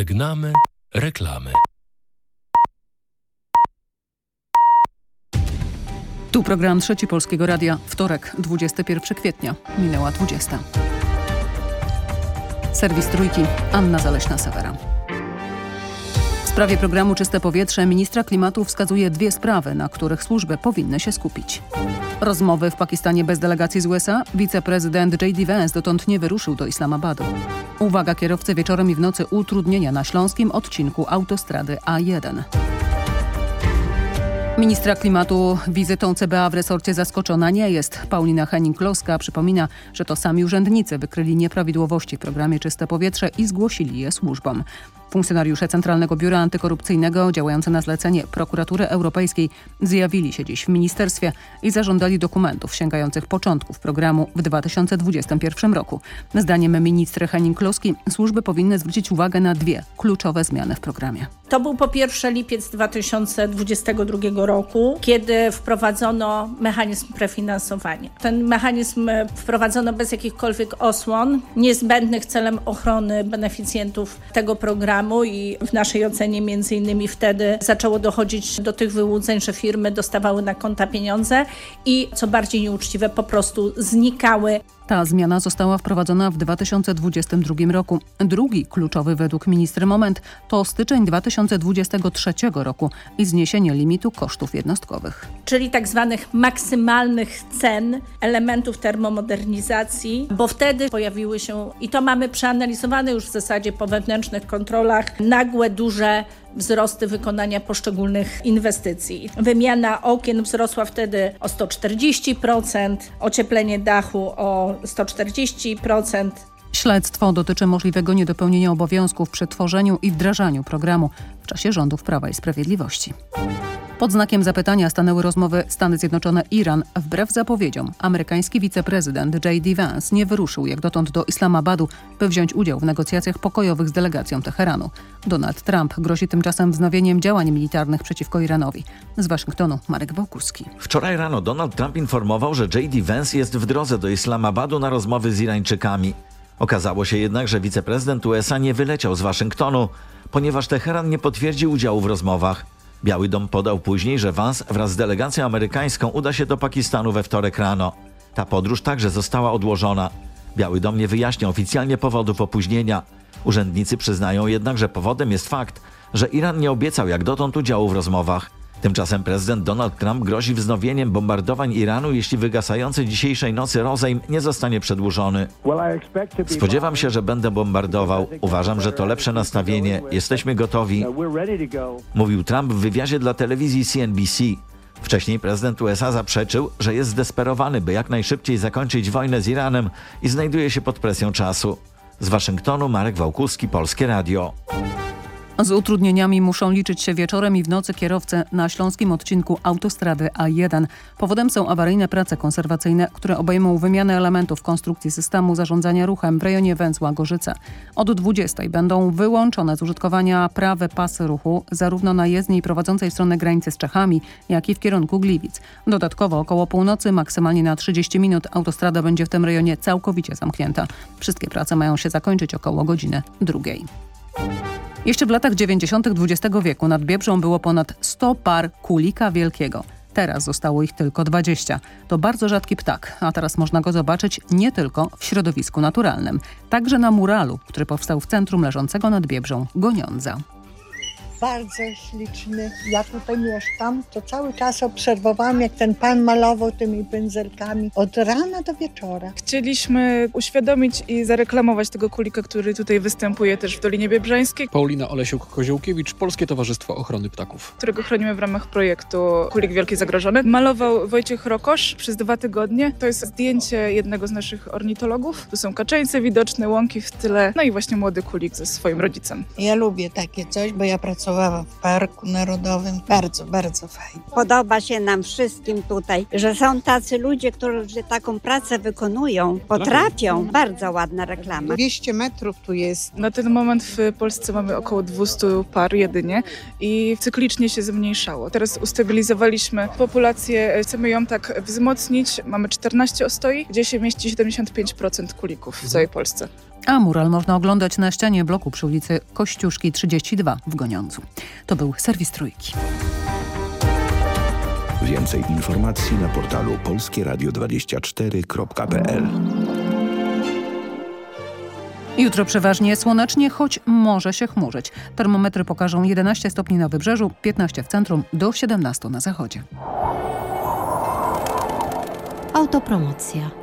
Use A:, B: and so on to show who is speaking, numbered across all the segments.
A: Żegnamy reklamy.
B: Tu program Trzeci Polskiego Radia. Wtorek, 21 kwietnia. Minęła 20. Serwis Trójki. Anna Zaleśna-Sawera. W sprawie programu Czyste Powietrze ministra klimatu wskazuje dwie sprawy, na których służby powinny się skupić. Rozmowy w Pakistanie bez delegacji z USA. Wiceprezydent J.D. Vance dotąd nie wyruszył do Islamabadu. Uwaga kierowcy wieczorem i w nocy utrudnienia na śląskim odcinku autostrady A1. Ministra klimatu wizytą CBA w resorcie zaskoczona nie jest. Paulina Henning-Kloska przypomina, że to sami urzędnicy wykryli nieprawidłowości w programie Czyste Powietrze i zgłosili je służbom. Funkcjonariusze Centralnego Biura Antykorupcyjnego działające na zlecenie Prokuratury Europejskiej zjawili się dziś w ministerstwie i zażądali dokumentów sięgających początków programu w 2021 roku. Zdaniem ministra Henning-Kloski służby powinny zwrócić uwagę na dwie kluczowe zmiany w programie.
C: To był po pierwsze lipiec 2022 roku, kiedy wprowadzono mechanizm prefinansowania. Ten mechanizm wprowadzono bez jakichkolwiek osłon, niezbędnych celem ochrony beneficjentów tego programu i w naszej ocenie między innymi wtedy zaczęło dochodzić do tych wyłudzeń, że firmy dostawały na konta pieniądze i co bardziej nieuczciwe po prostu znikały
B: ta zmiana została wprowadzona w 2022 roku. Drugi kluczowy według ministry moment to styczeń 2023 roku i zniesienie limitu kosztów jednostkowych.
C: Czyli tak zwanych maksymalnych cen elementów termomodernizacji, bo wtedy pojawiły się, i to mamy przeanalizowane już w zasadzie po wewnętrznych kontrolach, nagłe, duże wzrosty wykonania poszczególnych inwestycji. Wymiana okien wzrosła wtedy o 140%, ocieplenie dachu o 140%.
B: Śledztwo dotyczy możliwego niedopełnienia obowiązków przy tworzeniu i wdrażaniu programu w czasie rządów Prawa i Sprawiedliwości. Pod znakiem zapytania stanęły rozmowy Stany Zjednoczone-Iran. Wbrew zapowiedziom, amerykański wiceprezydent J.D. Vance nie wyruszył jak dotąd do Islamabadu, by wziąć udział w negocjacjach pokojowych z delegacją Teheranu. Donald Trump grozi tymczasem wznowieniem działań militarnych przeciwko Iranowi. Z Waszyngtonu Marek Wołkuski.
D: Wczoraj rano Donald Trump informował, że J.D. Vance jest w drodze do Islamabadu na rozmowy z Irańczykami. Okazało się jednak, że wiceprezydent USA nie wyleciał z Waszyngtonu, ponieważ Teheran nie potwierdził udziału w rozmowach. Biały Dom podał później, że Vance wraz z delegacją amerykańską uda się do Pakistanu we wtorek rano. Ta podróż także została odłożona. Biały Dom nie wyjaśnia oficjalnie powodów opóźnienia. Urzędnicy przyznają jednak, że powodem jest fakt, że Iran nie obiecał jak dotąd udziału w rozmowach. Tymczasem prezydent Donald Trump grozi wznowieniem bombardowań Iranu, jeśli wygasający dzisiejszej nocy rozejm nie zostanie przedłużony. Spodziewam się, że będę bombardował. Uważam, że to lepsze nastawienie. Jesteśmy gotowi. Mówił Trump w wywiadzie dla telewizji CNBC. Wcześniej prezydent USA zaprzeczył, że jest zdesperowany, by jak najszybciej zakończyć wojnę z Iranem i znajduje się pod presją czasu. Z Waszyngtonu Marek Wałkuski, Polskie Radio.
B: Z utrudnieniami muszą liczyć się wieczorem i w nocy kierowcy na śląskim odcinku autostrady A1. Powodem są awaryjne prace konserwacyjne, które obejmą wymianę elementów konstrukcji systemu zarządzania ruchem w rejonie węzła Gorzyce. Od 20 będą wyłączone z użytkowania prawe pasy ruchu zarówno na jezdni prowadzącej w stronę granicy z Czechami, jak i w kierunku Gliwic. Dodatkowo około północy, maksymalnie na 30 minut, autostrada będzie w tym rejonie całkowicie zamknięta. Wszystkie prace mają się zakończyć około godziny drugiej. Jeszcze w latach 90. XX wieku nad Biebrzą było ponad 100 par kulika wielkiego. Teraz zostało ich tylko 20. To bardzo rzadki ptak, a teraz można go zobaczyć nie tylko w środowisku naturalnym. Także na muralu, który powstał w centrum leżącego nad Biebrzą Goniądza
E: bardzo śliczny. Ja tutaj mieszkam, to cały czas obserwowałam, jak ten pan malował tymi pędzelkami od rana do wieczora.
F: Chcieliśmy uświadomić i zareklamować tego kulika, który tutaj występuje też w Dolinie Biebrzańskiej.
G: Paulina Olesiuk-Koziołkiewicz, Polskie Towarzystwo Ochrony Ptaków.
F: Którego chronimy w ramach projektu Kulik Wielki Zagrożony. Malował Wojciech Rokosz przez dwa tygodnie. To jest zdjęcie jednego z naszych ornitologów. Tu są kaczeńce widoczne, łąki w tyle, no i właśnie młody kulik ze swoim rodzicem.
H: Ja lubię takie coś, bo ja pracuję pracowała w Parku Narodowym. Bardzo, bardzo fajnie.
I: Podoba się nam wszystkim tutaj, że są tacy ludzie, którzy taką pracę wykonują, potrafią. Bardzo ładna reklama.
H: 200 metrów tu jest.
F: Na ten moment w Polsce mamy około 200 par jedynie i cyklicznie się zmniejszało. Teraz ustabilizowaliśmy populację, chcemy ją tak wzmocnić. Mamy 14 ostoi, gdzie się mieści 75% kulików w całej Polsce.
B: A mural można oglądać na ścianie bloku przy ulicy Kościuszki 32 w Goniądzu. To był serwis Trójki.
J: Więcej informacji na portalu polskieradio24.pl
B: Jutro przeważnie słonecznie, choć może się chmurzyć. Termometry pokażą 11 stopni na wybrzeżu, 15 w centrum, do 17 na zachodzie.
K: Autopromocja.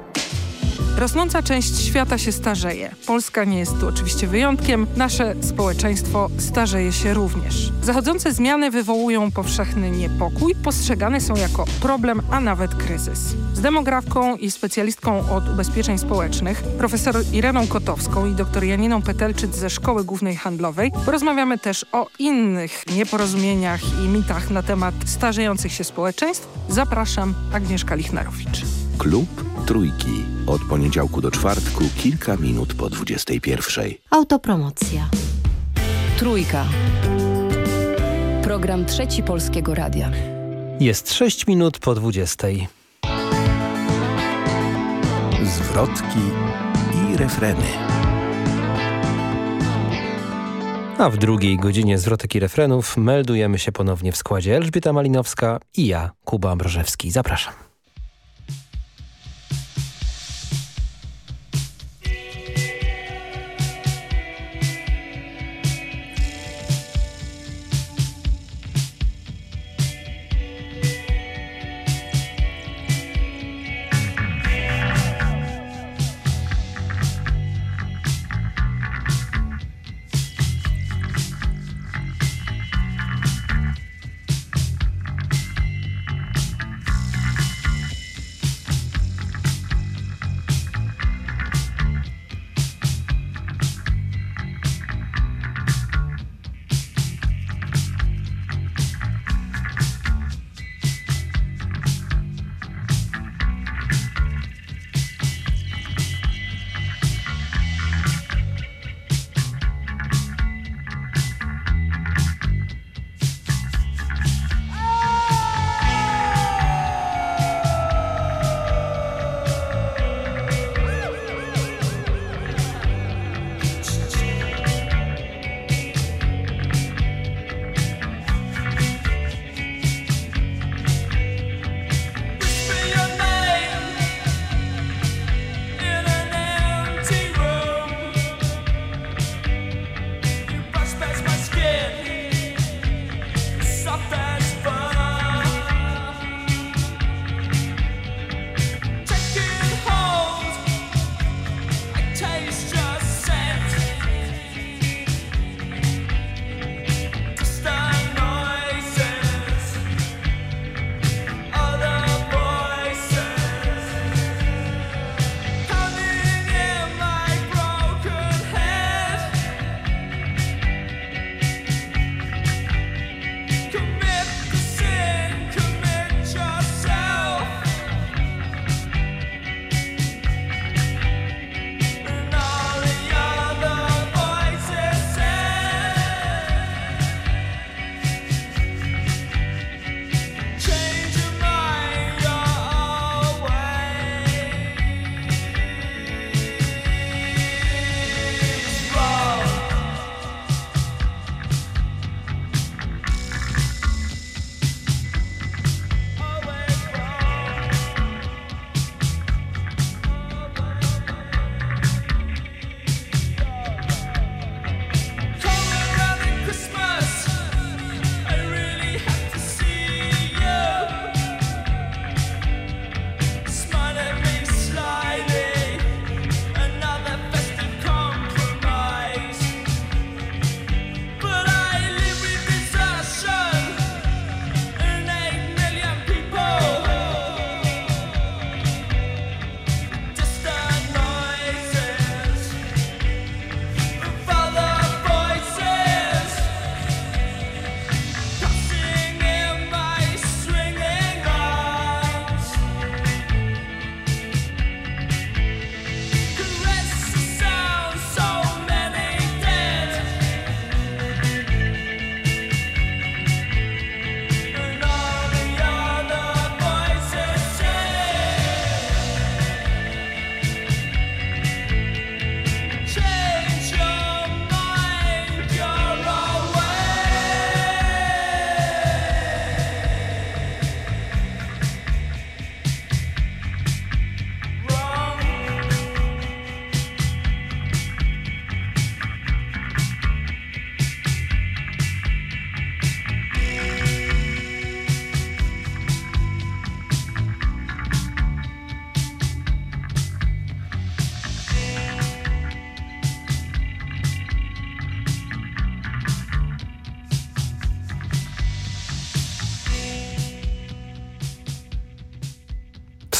L: Rosnąca część świata się starzeje. Polska nie jest tu oczywiście wyjątkiem. Nasze społeczeństwo starzeje się również. Zachodzące zmiany wywołują powszechny niepokój, postrzegane są jako problem, a nawet kryzys. Z demografką i specjalistką od ubezpieczeń społecznych, profesor Ireną Kotowską i dr Janiną Petelczyc ze Szkoły Głównej Handlowej porozmawiamy też o innych nieporozumieniach i mitach na temat starzejących się społeczeństw. Zapraszam, Agnieszka Lichnerowicz.
J: Klub Trójki. Od poniedziałku do czwartku, kilka minut po 21.
K: Autopromocja.
M: Trójka. Program Trzeci Polskiego Radia.
N: Jest 6 minut po 20.
J: Zwrotki i refreny.
N: A w drugiej godzinie zwrotek i refrenów meldujemy się ponownie w składzie Elżbieta Malinowska i ja, Kuba Ambrożewski. Zapraszam.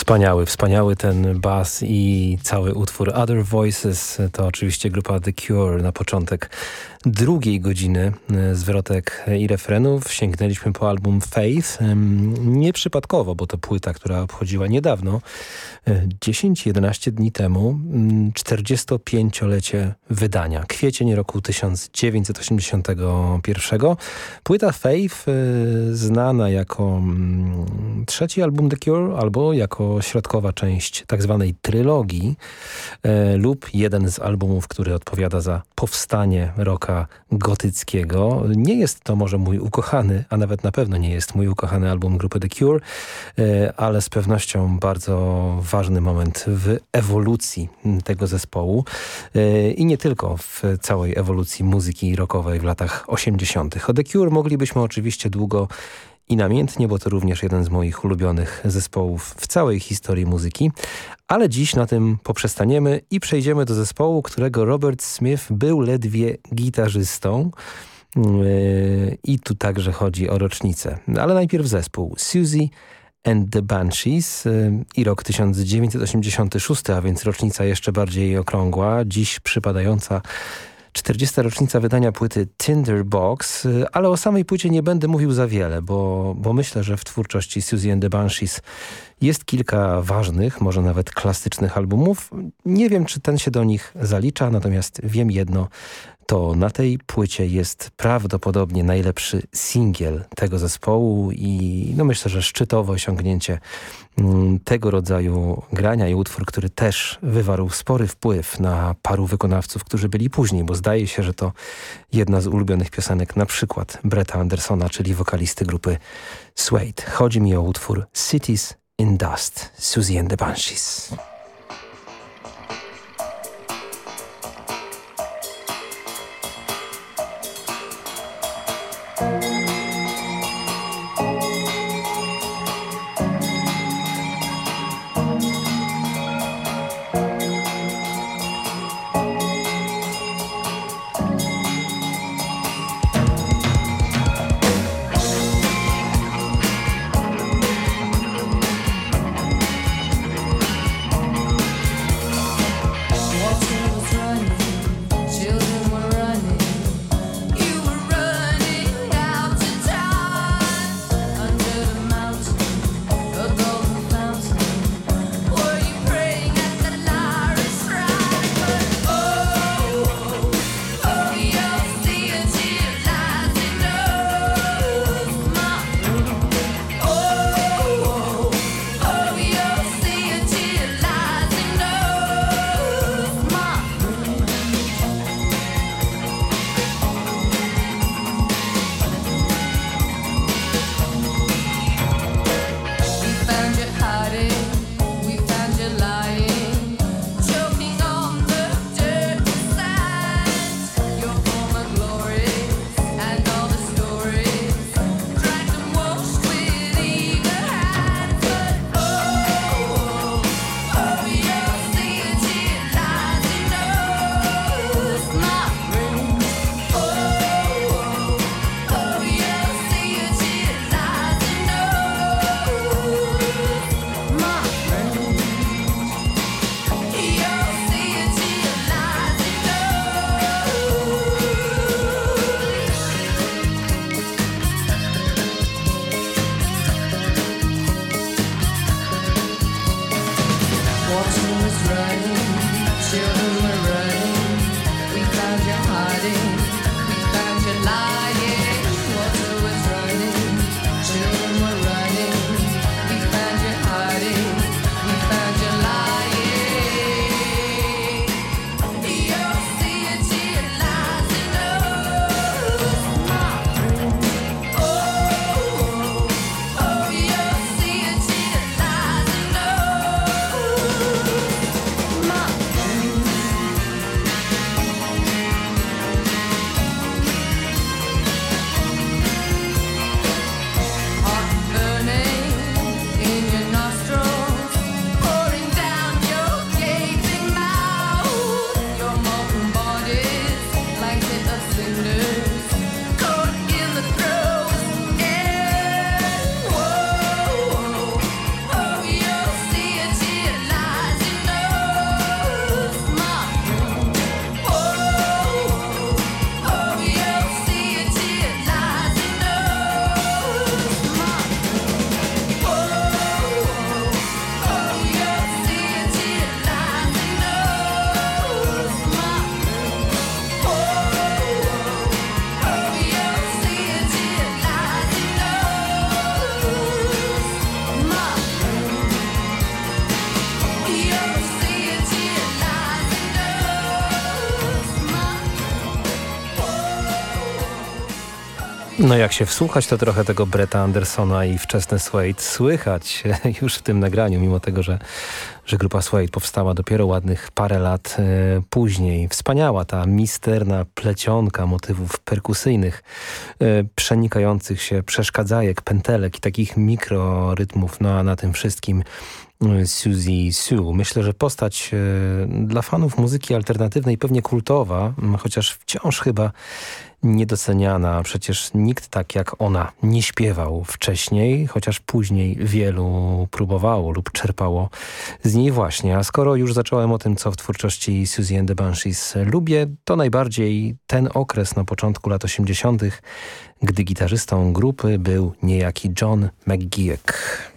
N: Wspaniały, wspaniały ten bas i cały utwór Other Voices. To oczywiście grupa The Cure na początek drugiej godziny e, zwrotek i refrenów sięgnęliśmy po album Faith. Nieprzypadkowo, bo to płyta, która obchodziła niedawno, 10-11 e, dni temu, 45-lecie wydania. Kwiecień roku 1981. Płyta Faith, e, znana jako trzeci album The Cure, albo jako środkowa część tak zwanej trylogii, lub jeden z albumów, który odpowiada za powstanie gotyckiego. Nie jest to może mój ukochany, a nawet na pewno nie jest mój ukochany album grupy The Cure, e, ale z pewnością bardzo ważny moment w ewolucji tego zespołu e, i nie tylko w całej ewolucji muzyki rockowej w latach 80. O The Cure moglibyśmy oczywiście długo i namiętnie, bo to również jeden z moich ulubionych zespołów w całej historii muzyki. Ale dziś na tym poprzestaniemy i przejdziemy do zespołu, którego Robert Smith był ledwie gitarzystą. Yy, I tu także chodzi o rocznicę. Ale najpierw zespół Suzy and the Banshees yy, i rok 1986, a więc rocznica jeszcze bardziej okrągła, dziś przypadająca 40. rocznica wydania płyty Tinderbox, ale o samej płycie nie będę mówił za wiele, bo, bo myślę, że w twórczości Suzy and the Banshees jest kilka ważnych, może nawet klasycznych albumów. Nie wiem, czy ten się do nich zalicza, natomiast wiem jedno, to na tej płycie jest prawdopodobnie najlepszy singiel tego zespołu i no myślę, że szczytowe osiągnięcie mm, tego rodzaju grania i utwór, który też wywarł spory wpływ na paru wykonawców, którzy byli później, bo zdaje się, że to jedna z ulubionych piosenek na przykład Bretta Andersona, czyli wokalisty grupy Suede. Chodzi mi o utwór Cities in Dust, Susie and the Banshees. No jak się wsłuchać, to trochę tego Bretta Andersona i wczesne Suede słychać już w tym nagraniu, mimo tego, że, że grupa Suede powstała dopiero ładnych parę lat e, później. Wspaniała ta misterna plecionka motywów perkusyjnych, e, przenikających się przeszkadzajek, pętelek i takich mikrorytmów, no a na tym wszystkim Suzy Sue. Myślę, że postać e, dla fanów muzyki alternatywnej pewnie kultowa, chociaż wciąż chyba niedoceniana. Przecież nikt tak jak ona nie śpiewał wcześniej, chociaż później wielu próbowało lub czerpało z niej właśnie. A skoro już zacząłem o tym, co w twórczości Suzy and the Banshees lubię, to najbardziej ten okres na początku lat 80., gdy gitarzystą grupy był niejaki John McGeoch.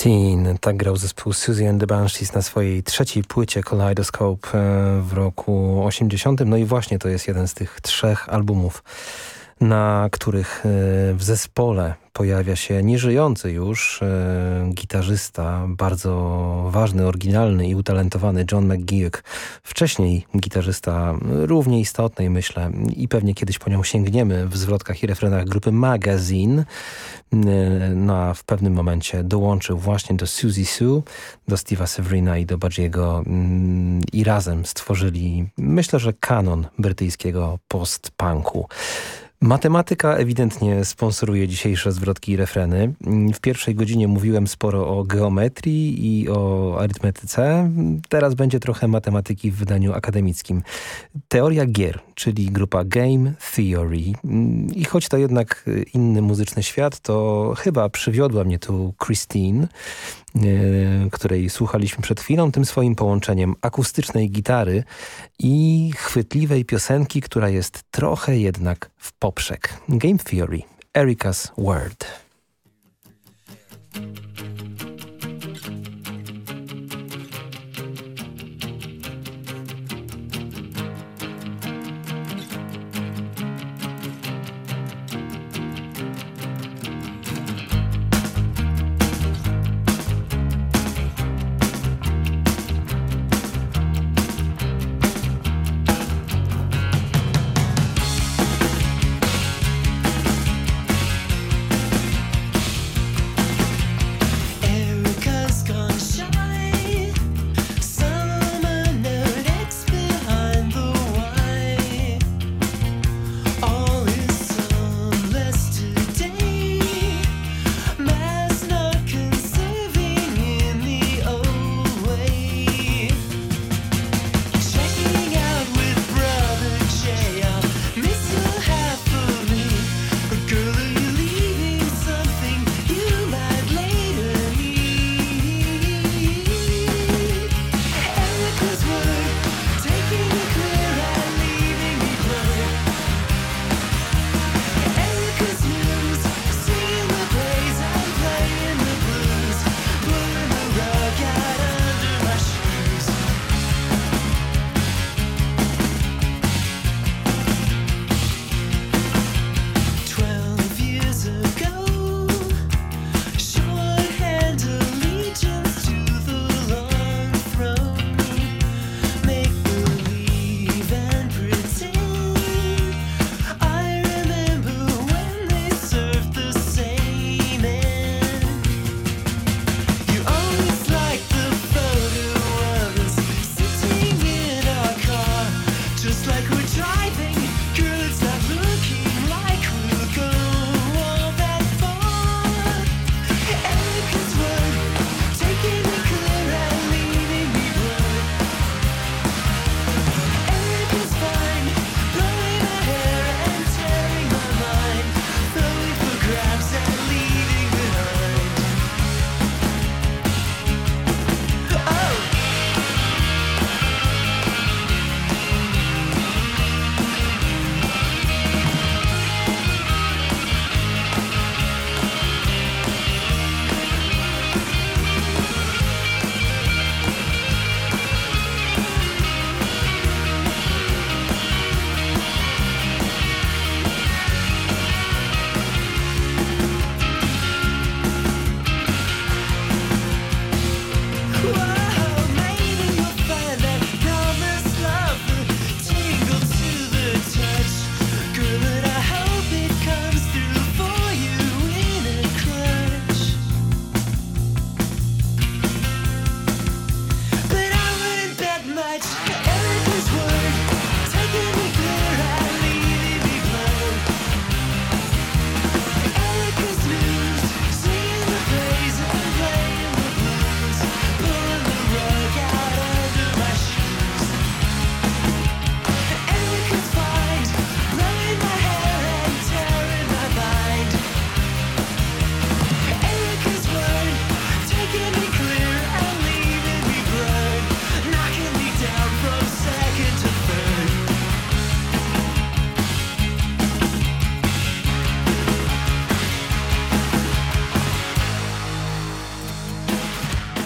O: Christine,
N: tak grał zespół Suzy and the Banshees na swojej trzeciej płycie Kaleidoscope e, w roku 80. No i właśnie to jest jeden z tych trzech albumów, na których e, w zespole pojawia się nieżyjący już e, gitarzysta, bardzo ważny, oryginalny i utalentowany John McGeoch. Wcześniej gitarzysta równie istotnej, myślę, i pewnie kiedyś po nią sięgniemy w zwrotkach i refrenach grupy Magazine. E, no a w pewnym momencie dołączył właśnie do Suzy Sue, do Steve'a Severina i do Badziego mm, i razem stworzyli, myślę, że kanon brytyjskiego post-punku. Matematyka ewidentnie sponsoruje dzisiejsze zwrotki i refreny. W pierwszej godzinie mówiłem sporo o geometrii i o arytmetyce. Teraz będzie trochę matematyki w wydaniu akademickim. Teoria gier, czyli grupa Game Theory. I choć to jednak inny muzyczny świat, to chyba przywiodła mnie tu Christine, której słuchaliśmy przed chwilą, tym swoim połączeniem akustycznej gitary i chwytliwej piosenki, która jest trochę jednak w poprzek. Game Theory, Erika's Word.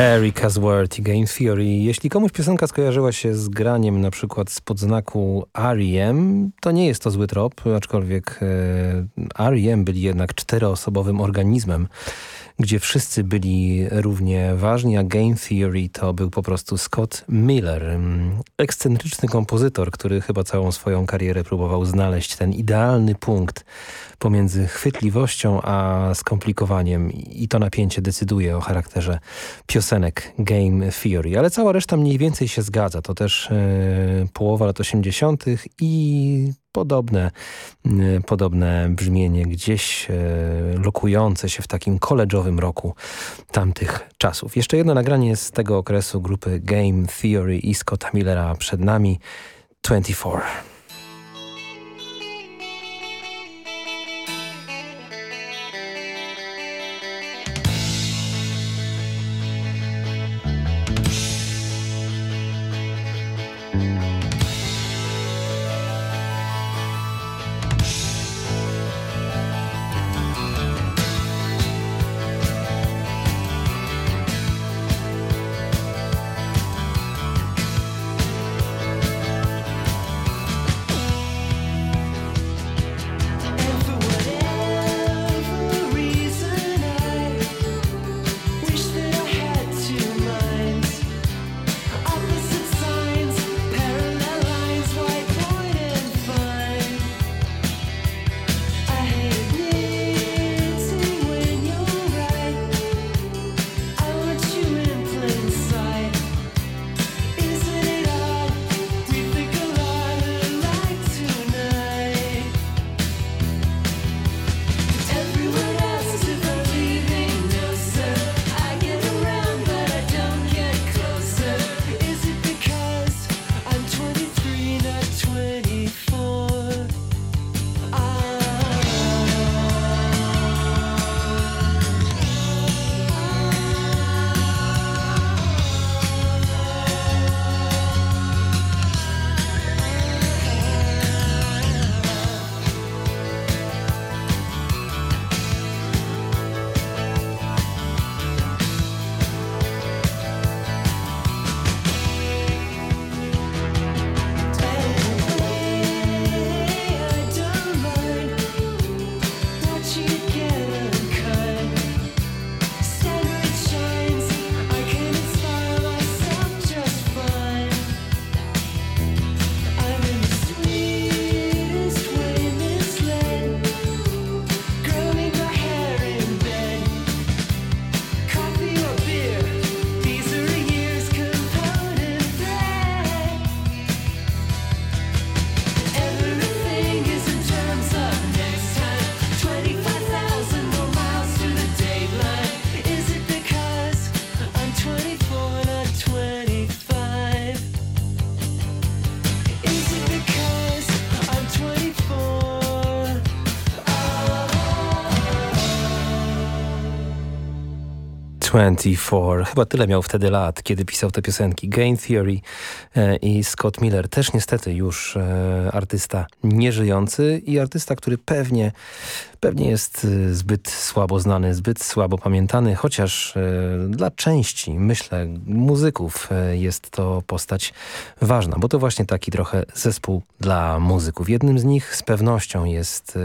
N: Erika's Word i Game Theory. Jeśli komuś piosenka skojarzyła się z graniem na przykład z podznaku R.E.M., to nie jest to zły trop, aczkolwiek e, R.E.M. byli jednak czteroosobowym organizmem, gdzie wszyscy byli równie ważni, a Game Theory to był po prostu Scott Miller, mm, ekscentryczny kompozytor, który chyba całą swoją karierę próbował znaleźć ten idealny punkt pomiędzy chwytliwością a skomplikowaniem i to napięcie decyduje o charakterze piosenek Game Theory. Ale cała reszta mniej więcej się zgadza. To też e, połowa lat 80. i podobne, e, podobne brzmienie gdzieś e, lokujące się w takim koleżowym roku tamtych czasów. Jeszcze jedno nagranie z tego okresu grupy Game Theory i Scotta Millera przed nami 24. Twenty-Four. Chyba tyle miał wtedy lat, kiedy pisał te piosenki. Game Theory e, i Scott Miller. Też niestety już e, artysta nieżyjący i artysta, który pewnie, pewnie jest e, zbyt słabo znany, zbyt słabo pamiętany, chociaż dla części, myślę, muzyków jest to postać ważna, bo to właśnie taki trochę zespół dla muzyków. Jednym z nich z pewnością jest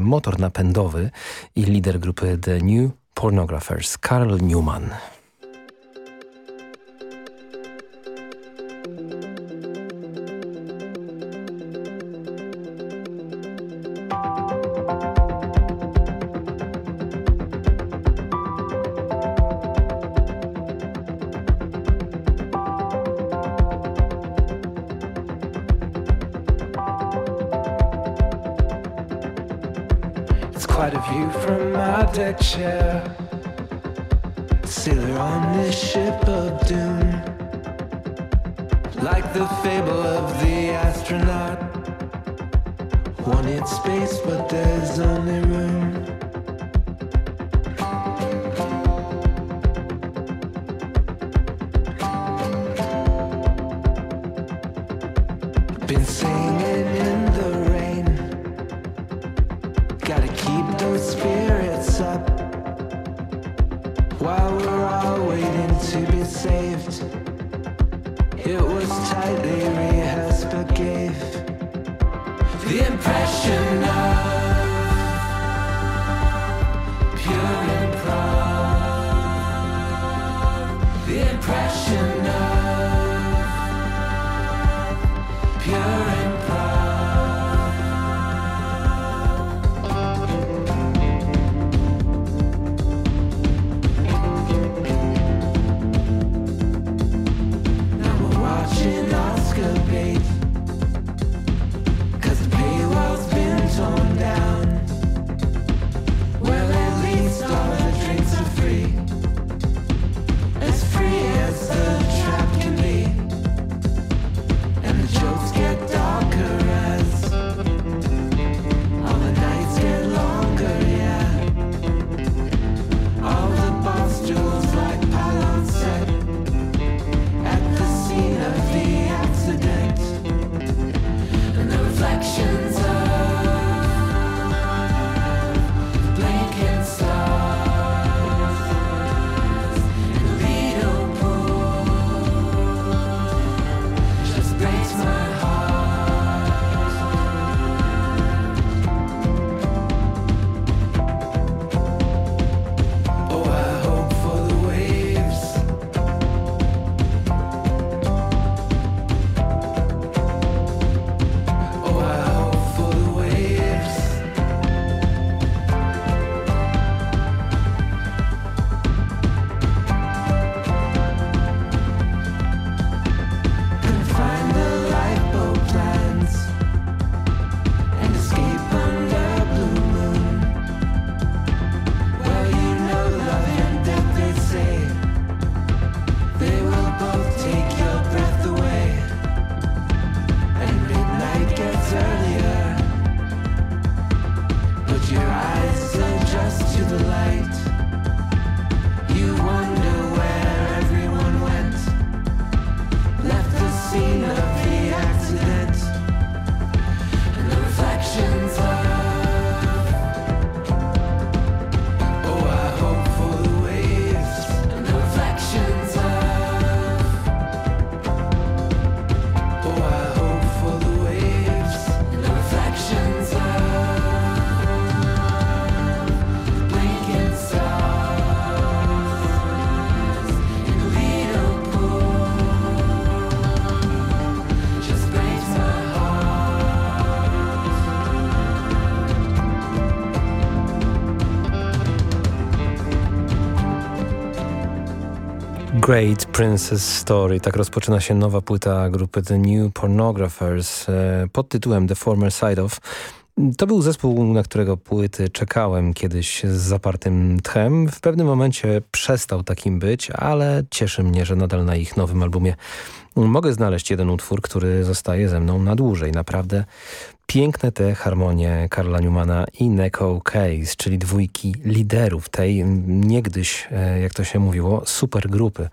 N: motor napędowy i lider grupy The New Pornographers Carl Newman.
P: The
N: Great Princess Story. Tak rozpoczyna się nowa płyta grupy The New Pornographers e, pod tytułem The Former Side of. To był zespół, na którego płyty czekałem kiedyś z zapartym tchem. W pewnym momencie przestał takim być, ale cieszy mnie, że nadal na ich nowym albumie mogę znaleźć jeden utwór, który zostaje ze mną na dłużej. Naprawdę piękne te harmonie Karla Newmana i Neko Case, czyli dwójki liderów tej niegdyś, e, jak to się mówiło, supergrupy,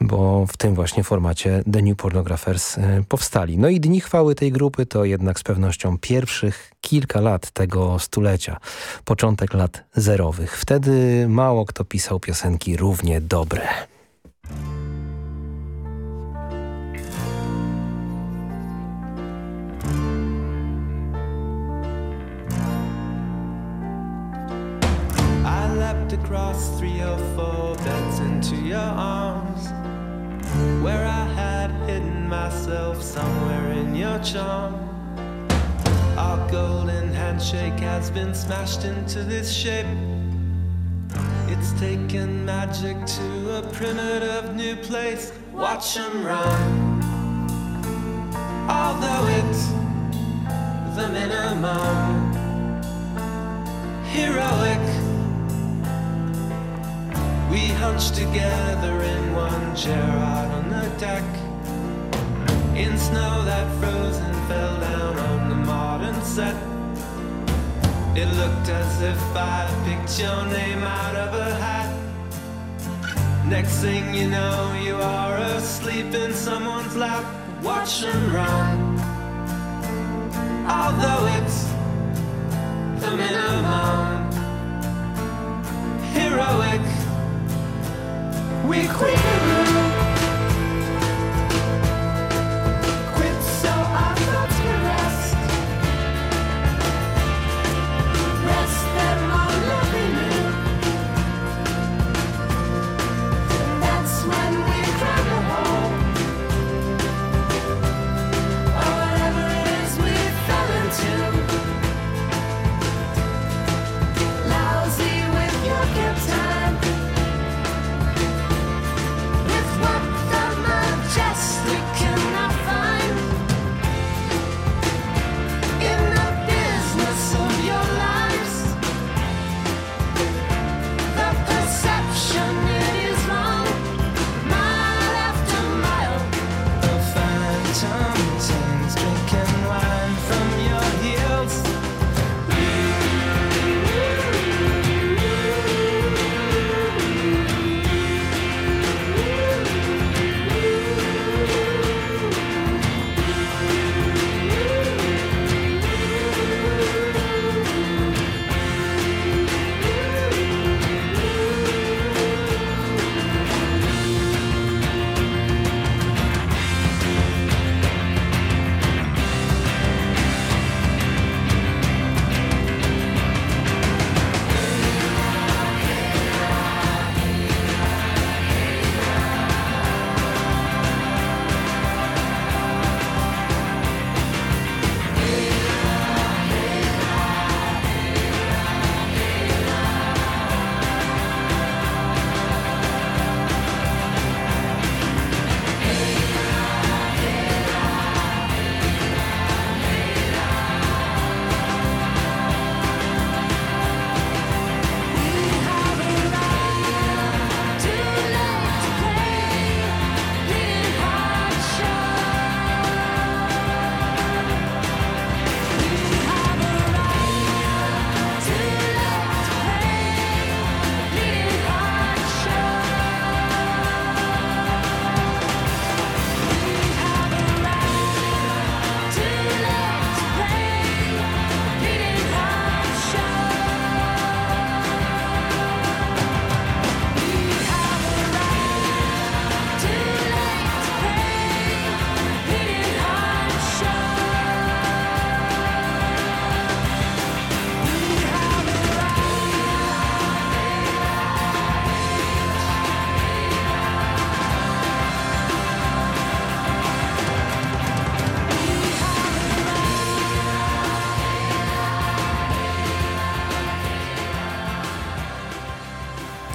N: bo w tym właśnie formacie The New Pornographers e, powstali. No i dni chwały tej grupy to jednak z pewnością pierwszych kilka lat tego stulecia, początek lat zerowych. Wtedy mało kto pisał piosenki równie dobre.
Q: Handshake has been smashed into this shape. It's taken magic to a primitive new place. Watch 'em run. Although it's the minimum, heroic. We hunched together in one chair out on the deck. In snow that froze and fell down on the modern set. It looked as if I picked your name out of a hat. Next thing you know, you are asleep in someone's lap. Watch them run. Although it's the minimum, heroic. We quit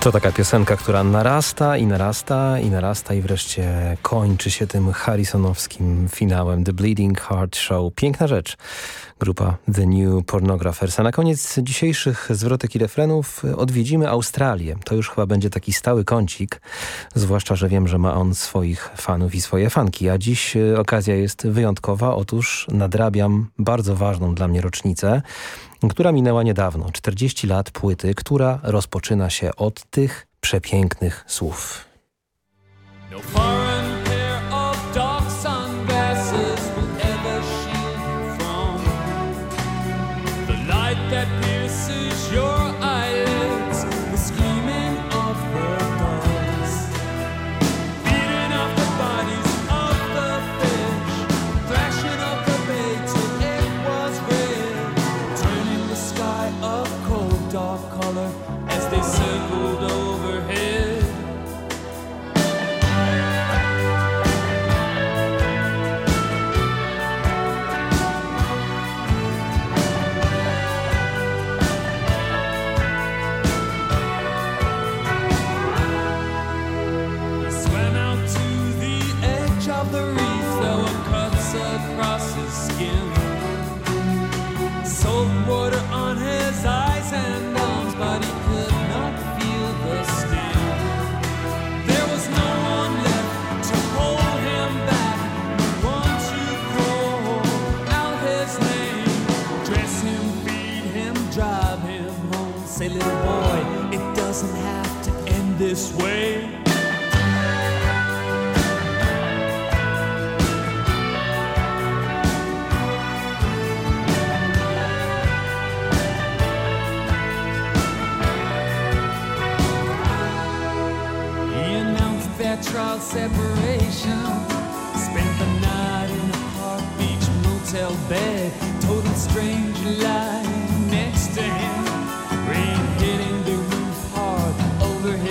N: To taka piosenka, która narasta i narasta i narasta i wreszcie kończy się tym Harrisonowskim finałem The Bleeding Heart Show. Piękna rzecz. Grupa The New Pornographers. A na koniec dzisiejszych zwrotek i refrenów odwiedzimy Australię. To już chyba będzie taki stały kącik, zwłaszcza, że wiem, że ma on swoich fanów i swoje fanki. A dziś e, okazja jest wyjątkowa. Otóż nadrabiam bardzo ważną dla mnie rocznicę która minęła niedawno, 40 lat płyty, która rozpoczyna się od tych przepięknych słów.
P: No this way. He announced their trial separation. Spent the night in a Park Beach motel bed. Told him stranger lying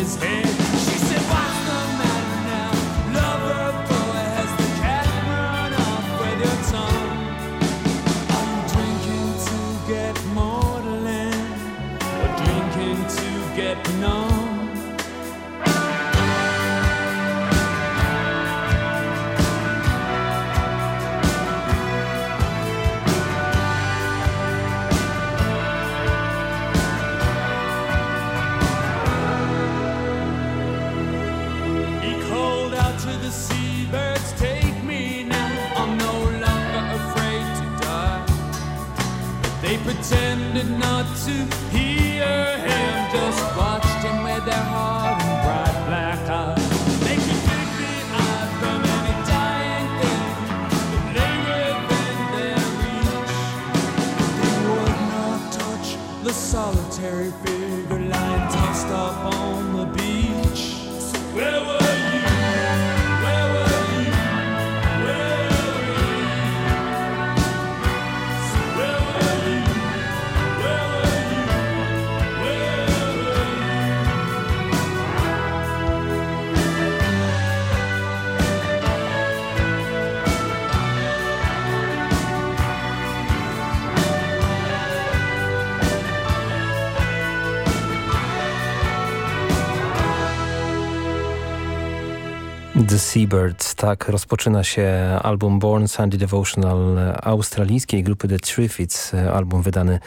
P: his head. The Seabirds,
N: tak rozpoczyna się album Born Sunday Devotional australijskiej grupy The Triffids, album wydany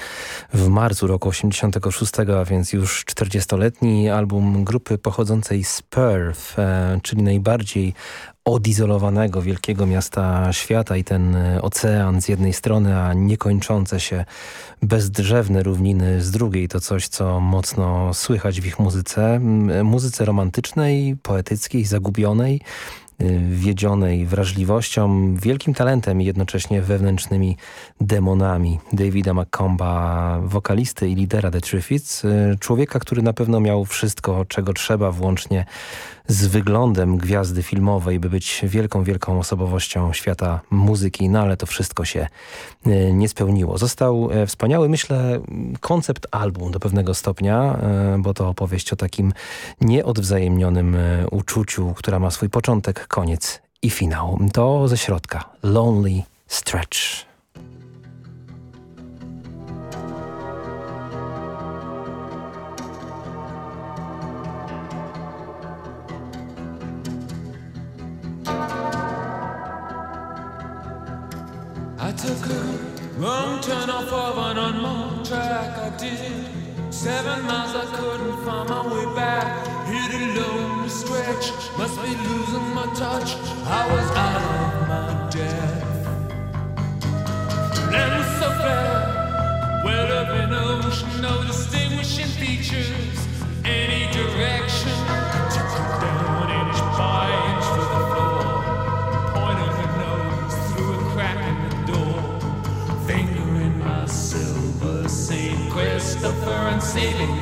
N: w marcu roku 86, a więc już 40-letni album grupy pochodzącej z Perth, e, czyli najbardziej odizolowanego wielkiego miasta świata i ten ocean z jednej strony, a niekończące się bezdrzewne równiny z drugiej. To coś, co mocno słychać w ich muzyce. M- Muzyce romantycznej, poetyckiej, zagubionej, y, wiedzionej wrażliwością, wielkim talentem i jednocześnie wewnętrznymi demonami Davida McComba, wokalisty i lidera The Triffids, człowieka, który na pewno miał wszystko, czego trzeba, włącznie z wyglądem gwiazdy filmowej, by być wielką, wielką osobowością świata muzyki, no ale to wszystko się e, nie spełniło. Został e, wspaniały, myślę, koncept album do pewnego stopnia, e, bo to opowieść o takim nieodwzajemnionym e, uczuciu, która ma swój początek, koniec i finał. To ze środka. Lonely Stretch.
P: Took a wrong turn off of an unmarked track. I did seven miles. I couldn't find my way back. Hit a lonely stretch. Must be losing my touch. I was out of my depth. Land so fair, well up in ocean, no distinguishing features. Any direction, sailing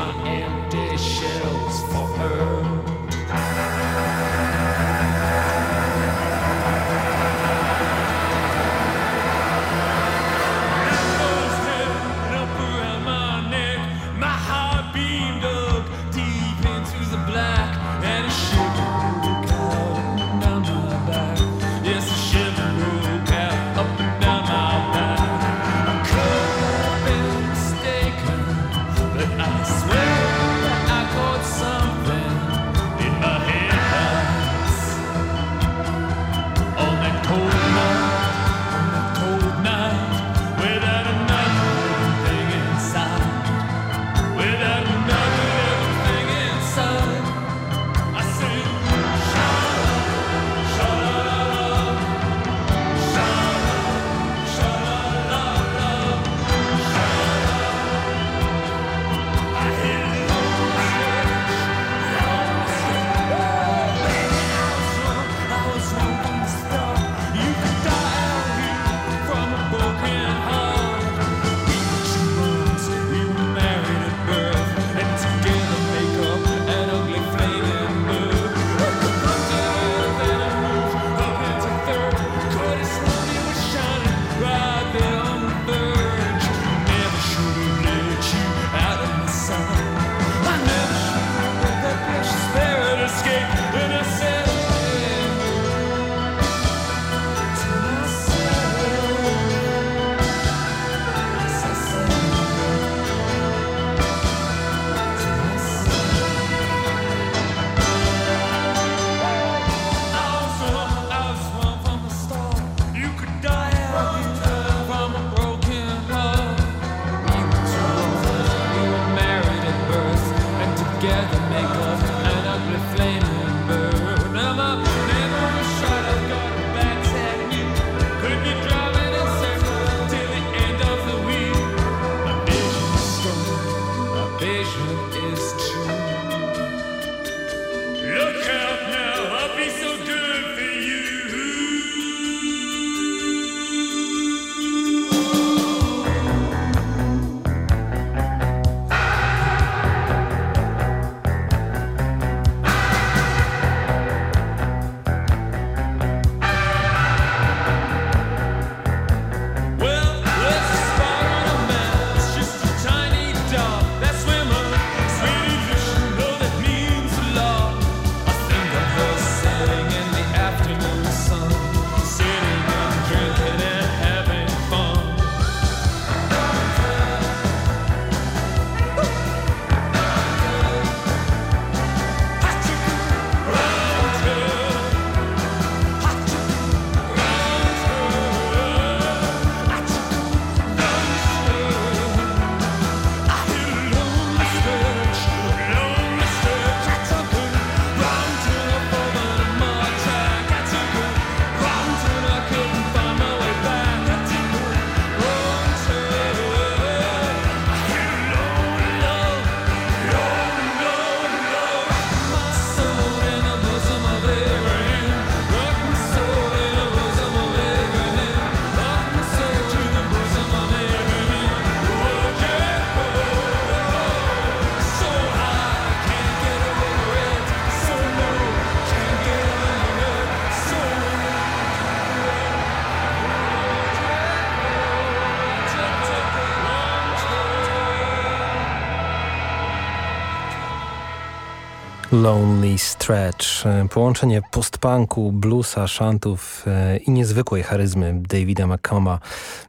P: Lonely Stretch. E, połączenie postpunku, bluesa, szantów e, i niezwykłej charyzmy Davida McComa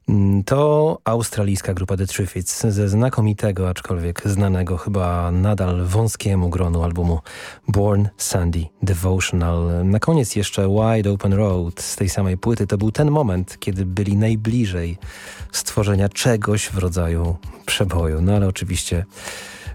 P: mm, to australijska grupa The Triffids ze znakomitego, aczkolwiek znanego chyba nadal wąskiemu gronu albumu Born Sandy Devotional. Na koniec jeszcze Wide Open Road z tej samej płyty. To był ten moment, kiedy byli najbliżej stworzenia czegoś w rodzaju przeboju. No ale oczywiście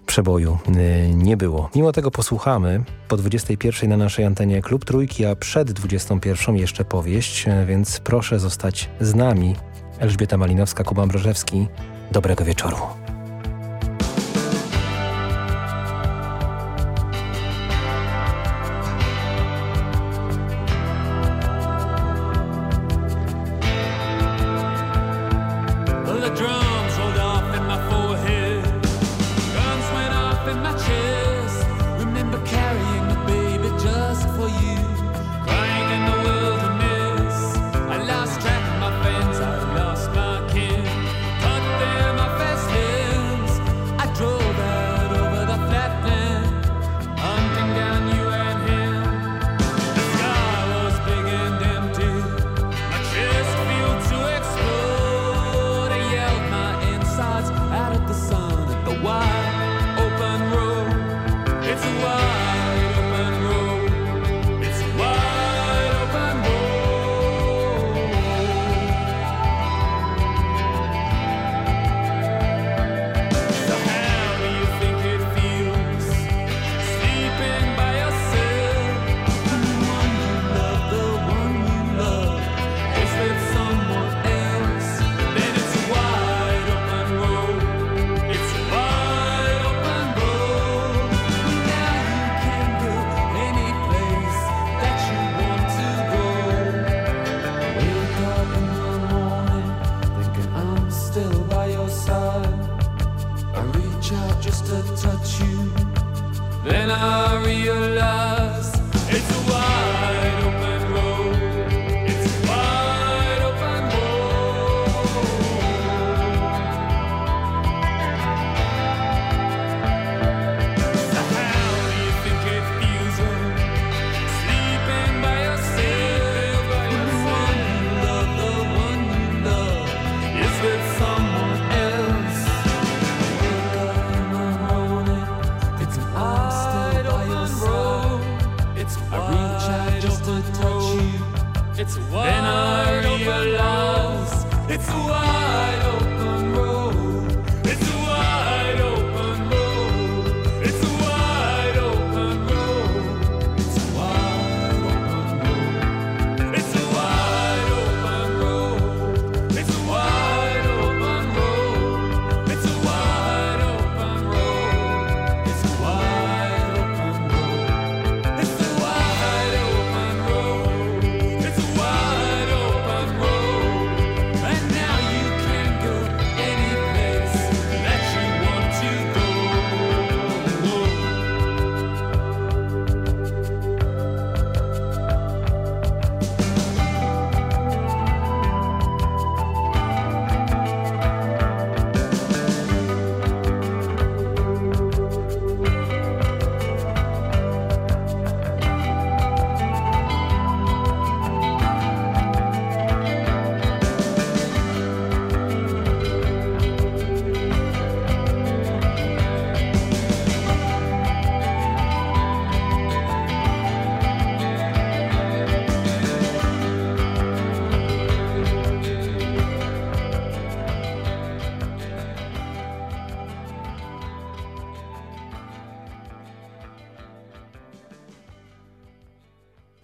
P: przeboju y, nie było. Mimo tego posłuchamy po 21 na naszej antenie Klub Trójki, a przed 21 jeszcze powieść, y, więc proszę zostać z nami. Elżbieta Malinowska, Kuba Mrożewski. Dobrego wieczoru.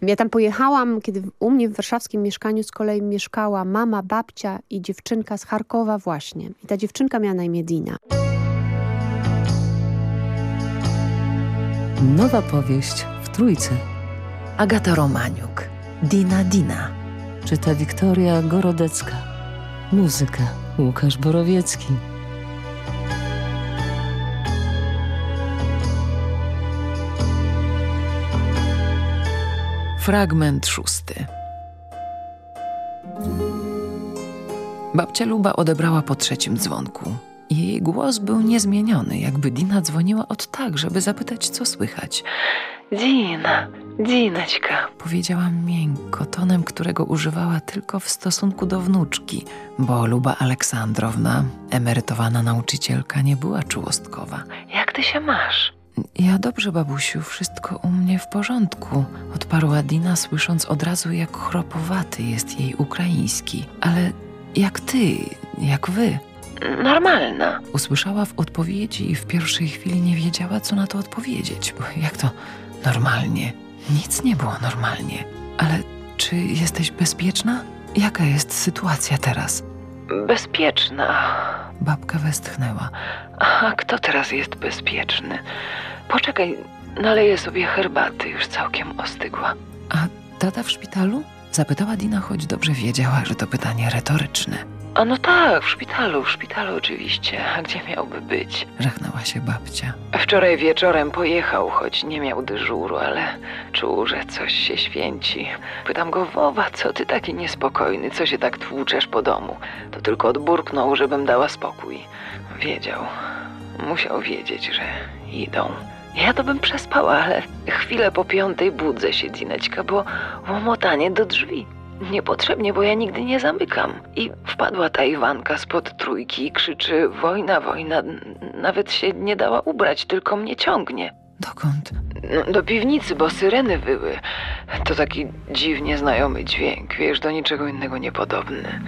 R: Ja tam pojechałam, kiedy u mnie w warszawskim mieszkaniu z kolei mieszkała mama, babcia i dziewczynka z Charkowa właśnie. I ta dziewczynka miała na imię Dina.
M: Nowa powieść w Trójce. Agata Romaniuk. Dina Dina. Czyta Wiktoria Gorodecka. Muzyka Łukasz Borowiecki. Fragment szósty. Babcia Luba odebrała po trzecim dzwonku. Jej głos był niezmieniony, jakby Dina dzwoniła od tak, żeby zapytać, co słychać. Dina, Dineczka, powiedziałam miękko, tonem, którego używała tylko w stosunku do wnuczki, bo Luba Aleksandrowna, emerytowana nauczycielka, nie była czułostkowa. Jak ty się masz? Ja dobrze, babusiu, wszystko u mnie w porządku, odparła Dina, słysząc od razu, jak chropowaty jest jej ukraiński. Ale jak ty, jak wy? Normalna. Usłyszała w odpowiedzi i w pierwszej chwili nie wiedziała, co na to odpowiedzieć. Bo jak to normalnie? Nic nie było normalnie. Ale czy jesteś bezpieczna? Jaka jest sytuacja teraz? Bezpieczna. Babka westchnęła. A kto teraz jest bezpieczny? Poczekaj, naleję sobie herbaty, już całkiem ostygła. A tata w szpitalu? Zapytała Dina, choć dobrze wiedziała, że to pytanie retoryczne. A no tak, w szpitalu, w szpitalu oczywiście. A gdzie miałby być? Żachnęła się babcia. Wczoraj wieczorem pojechał, choć nie miał dyżuru, ale czuł, że coś się święci. Pytam go, Wowa, co ty taki niespokojny, co się tak tłuczesz po domu? To tylko odburknął, żebym dała spokój. Wiedział. Musiał wiedzieć, że idą. Ja to bym przespała, ale chwilę po piątej budzę się, Dineczka, bo łomotanie do drzwi. Niepotrzebnie, bo ja nigdy nie zamykam. I wpadła ta Iwanka spod trójki i krzyczy wojna, wojna. Nawet się nie dała ubrać, tylko mnie ciągnie. Dokąd? No, do piwnicy, bo syreny wyły. To taki dziwnie znajomy dźwięk, wiesz, do niczego innego niepodobny.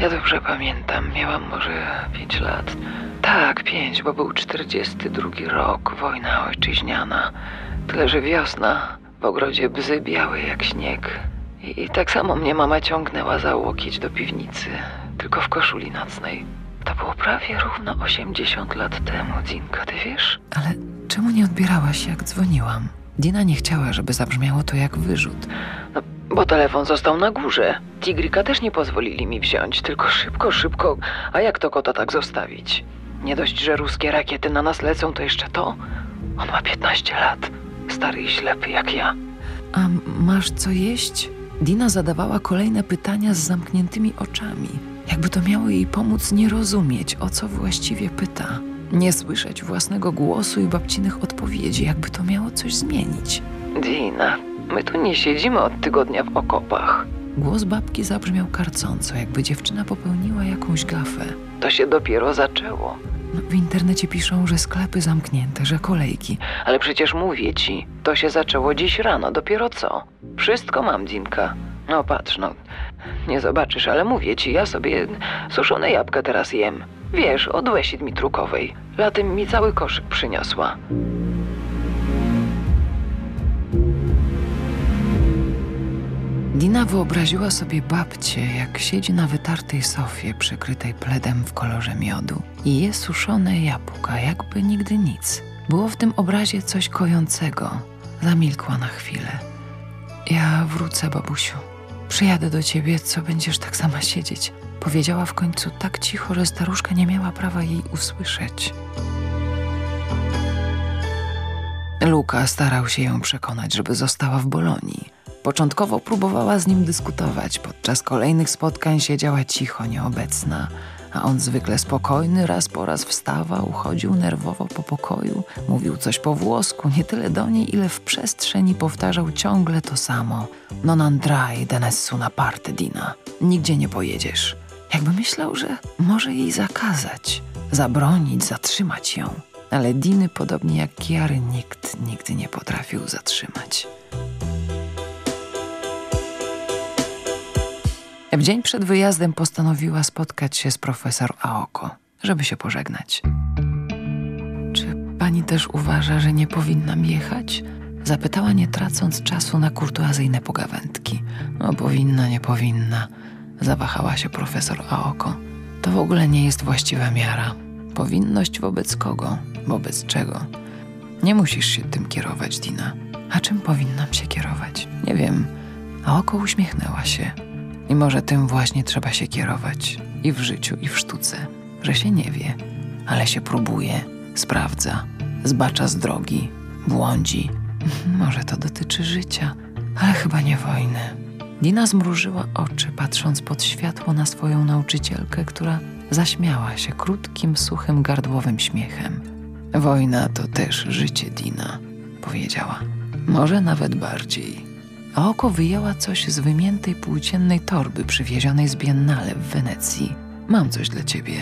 M: Ja dobrze pamiętam, miałam może pięć lat. Tak, pięć, bo był 42 rok, wojna ojczyźniana. Tyle, że wiosna, w ogrodzie bzy białe jak śnieg. I, I tak samo mnie mama ciągnęła za łokieć do piwnicy, tylko w koszuli nocnej. To było prawie równo 80 lat temu, Dinka, ty wiesz? Ale czemu nie odbierałaś, jak dzwoniłam? Dina nie chciała, żeby zabrzmiało to jak wyrzut. No, bo telefon został na górze. Tigryka też nie pozwolili mi wziąć, tylko szybko, szybko. A jak to kota tak zostawić? Nie dość, że ruskie rakiety na nas lecą, to jeszcze to? On ma 15 lat. Stary i ślepy jak ja. A masz co jeść? Dina zadawała kolejne pytania z zamkniętymi oczami. Jakby to miało jej pomóc nie rozumieć, o co właściwie pyta. Nie słyszeć własnego głosu i babcinych odpowiedzi, jakby to miało coś zmienić. Dina, my tu nie siedzimy od tygodnia w okopach. Głos babki zabrzmiał karcąco, jakby dziewczyna popełniła jakąś gafę. To się dopiero zaczęło. No, w internecie piszą, że sklepy zamknięte, że kolejki. Ale przecież mówię ci, to się zaczęło dziś rano, dopiero co? Wszystko mam, Dinka. No patrz, no, nie zobaczysz, ale mówię ci, ja sobie suszone jabłka teraz jem. Wiesz, od łesi Dmitrukowej. Latem mi cały koszyk przyniosła. Dina wyobraziła sobie babcię, jak siedzi na wytartej sofie przykrytej pledem w kolorze miodu i je suszone jabłka, jakby nigdy nic. Było w tym obrazie coś kojącego. Zamilkła na chwilę. Ja wrócę, babusiu. Przyjadę do ciebie, co będziesz tak sama siedzieć. Powiedziała w końcu tak cicho, że staruszka nie miała prawa jej usłyszeć. Luka starał się ją przekonać, żeby została w Bolonii. Początkowo próbowała z nim dyskutować. Podczas kolejnych spotkań siedziała cicho, nieobecna. A on zwykle spokojny, raz po raz wstawał, chodził nerwowo po pokoju, mówił coś po włosku, nie tyle do niej, ile w przestrzeni powtarzał ciągle to samo. Non andrai nessuna parte, Dina. Nigdzie nie pojedziesz. Jakby myślał, że może jej zakazać, zabronić, zatrzymać ją. Ale Diny, podobnie jak Kiary, nikt nigdy nie potrafił zatrzymać. W dzień przed wyjazdem postanowiła spotkać się z profesor Aoko, żeby się pożegnać. Czy pani też uważa, że nie powinnam jechać? Zapytała, nie tracąc czasu na kurtuazyjne pogawędki. No, powinna, nie powinna. Zawahała się profesor Aoko. To w ogóle nie jest właściwa miara. Powinność wobec kogo? Wobec czego? Nie musisz się tym kierować, Dina. A czym powinnam się kierować? Nie wiem. Aoko uśmiechnęła się. I może tym właśnie trzeba się kierować i w życiu, i w sztuce, że się nie wie, ale się próbuje, sprawdza, zbacza z drogi, błądzi. Może to dotyczy życia, ale chyba nie wojny. Dina zmrużyła oczy, patrząc pod światło na swoją nauczycielkę, która zaśmiała się krótkim, suchym, gardłowym śmiechem. Wojna to też życie, Dina, powiedziała. Może nawet bardziej. A oko wyjęła coś z wymiętej płóciennej torby przywiezionej z Biennale w Wenecji. Mam coś dla ciebie.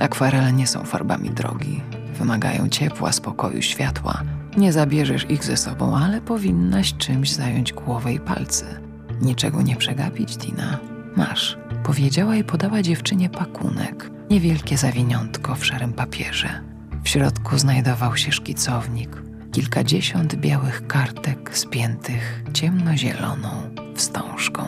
M: Akwarele nie są farbami drogi. Wymagają ciepła, spokoju, światła. Nie zabierzesz ich ze sobą, ale powinnaś czymś zająć głowę i palce. Niczego nie przegapić, Dina. Masz. Powiedziała i podała dziewczynie pakunek. Niewielkie zawiniątko w szarym papierze. W środku znajdował się szkicownik. Kilkadziesiąt białych kartek spiętych ciemnozieloną wstążką.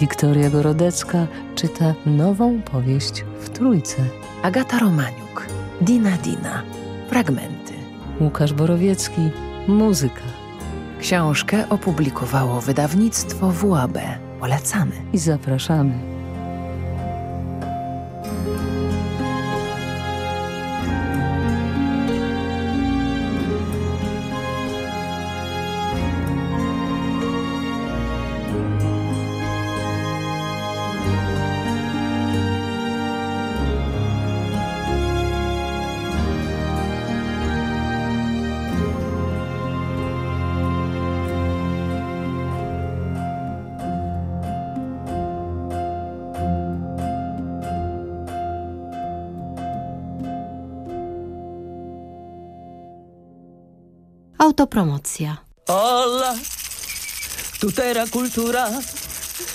S: Wiktoria Gorodecka czyta nową powieść w Trójce.
M: Agata Romaniuk, Dina Dina, fragmenty.
S: Łukasz Borowiecki, muzyka.
M: Książkę opublikowało wydawnictwo WAB. Polecamy.
S: I zapraszamy.
K: Autopromocja.
T: Ola, tutera kultura,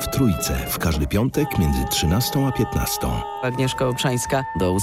J: w Trójce w każdy piątek między 13 a 15.
U: Agnieszka Obszańska, do usłyszenia.